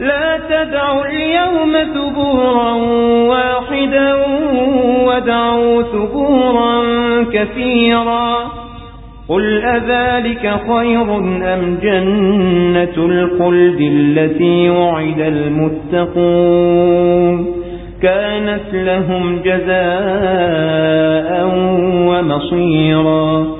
لا تدعوا اليوم ثبورا واحدا ودعوا ثبورا كثيرا. قل أذلك خير أم جنة الخلد التي وعد المتقون؟ كانت لهم جزاء ومصيرا.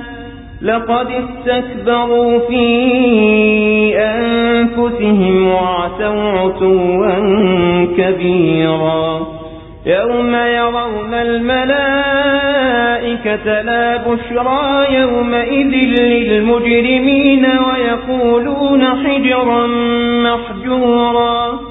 لقد استكبروا في أنفسهم وعتوا عتوا كبيرا. يوم يرون الملائكة لا بشرى يومئذ للمجرمين ويقولون حجرا محجورا.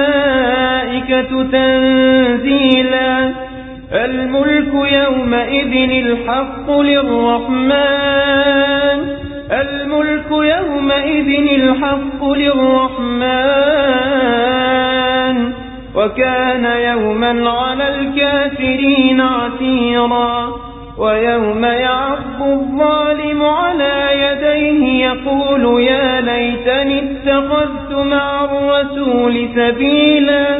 تنزيلا الملك يومئذ الحق للرحمن الملك يومئذ الحق للرحمن وكان يوما على الكافرين عسيرا ويوم يعض الظالم على يديه يقول يا ليتني اتخذت مع الرسول سبيلا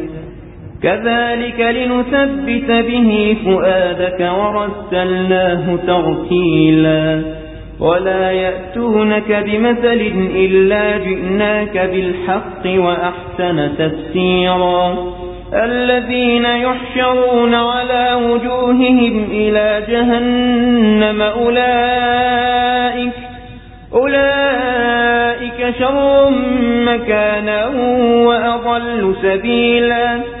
كذلك لنثبت به فؤادك ورسلناه ترتيلا. ولا يأتونك بمثل إلا جئناك بالحق وأحسن تفسيرا. الذين يحشرون على وجوههم إلى جهنم أولئك أولئك شر مكانا وأضل سبيلا.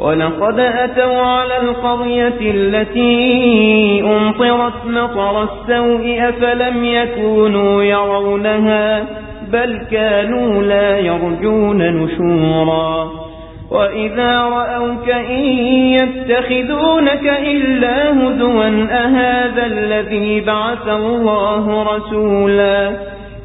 ولقد أتوا على القرية التي أمطرت مطر السوء أفلم يكونوا يرونها بل كانوا لا يرجون نشورا وإذا رأوك إن يتخذونك إلا هدوا أهذا الذي بعث الله رسولا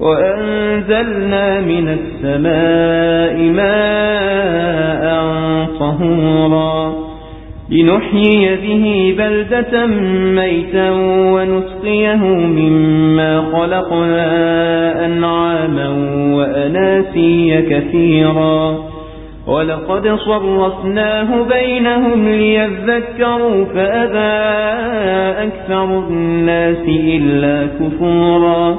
وأنزلنا من السماء ماء طهورا لنحيي به بلدة ميتا ونسقيه مما خلقنا أنعاما وأناسيا كثيرا ولقد صرفناه بينهم ليذكروا فأبى أكثر الناس إلا كفورا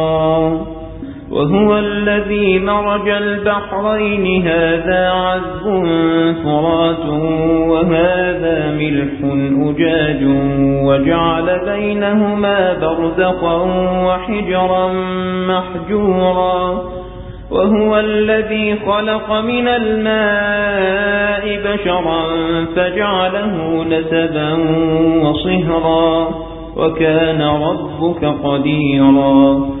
وهو الذي مرج البحرين. هذا عذب فرات وهذا ملح أجاج. وجعل بينهما برزقا وحجرا محجورا. وهو الذي خلق من الماء بشرا فجعله نسبا وصهرا. وكان ربك قديرا.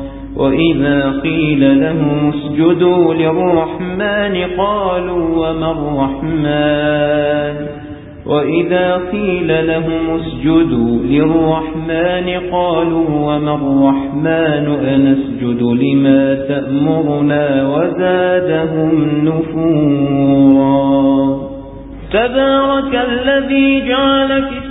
وإذا قيل لهم اسجدوا للرحمن قالوا وما الرحمن؟ وإذا قيل لهم اسجدوا للرحمن قالوا وما الرحمن؟ أنسجد لما تأمرنا وزادهم نفورا. تبارك الذي جعل في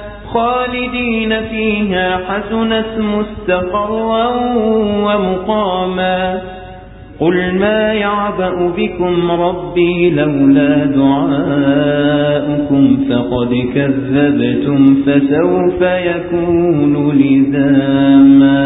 خالدين فيها حسنت مستقرا ومقاما. قل ما يعبأ بكم ربي لولا دعاؤكم فقد كذبتم فسوف يكون لزاما.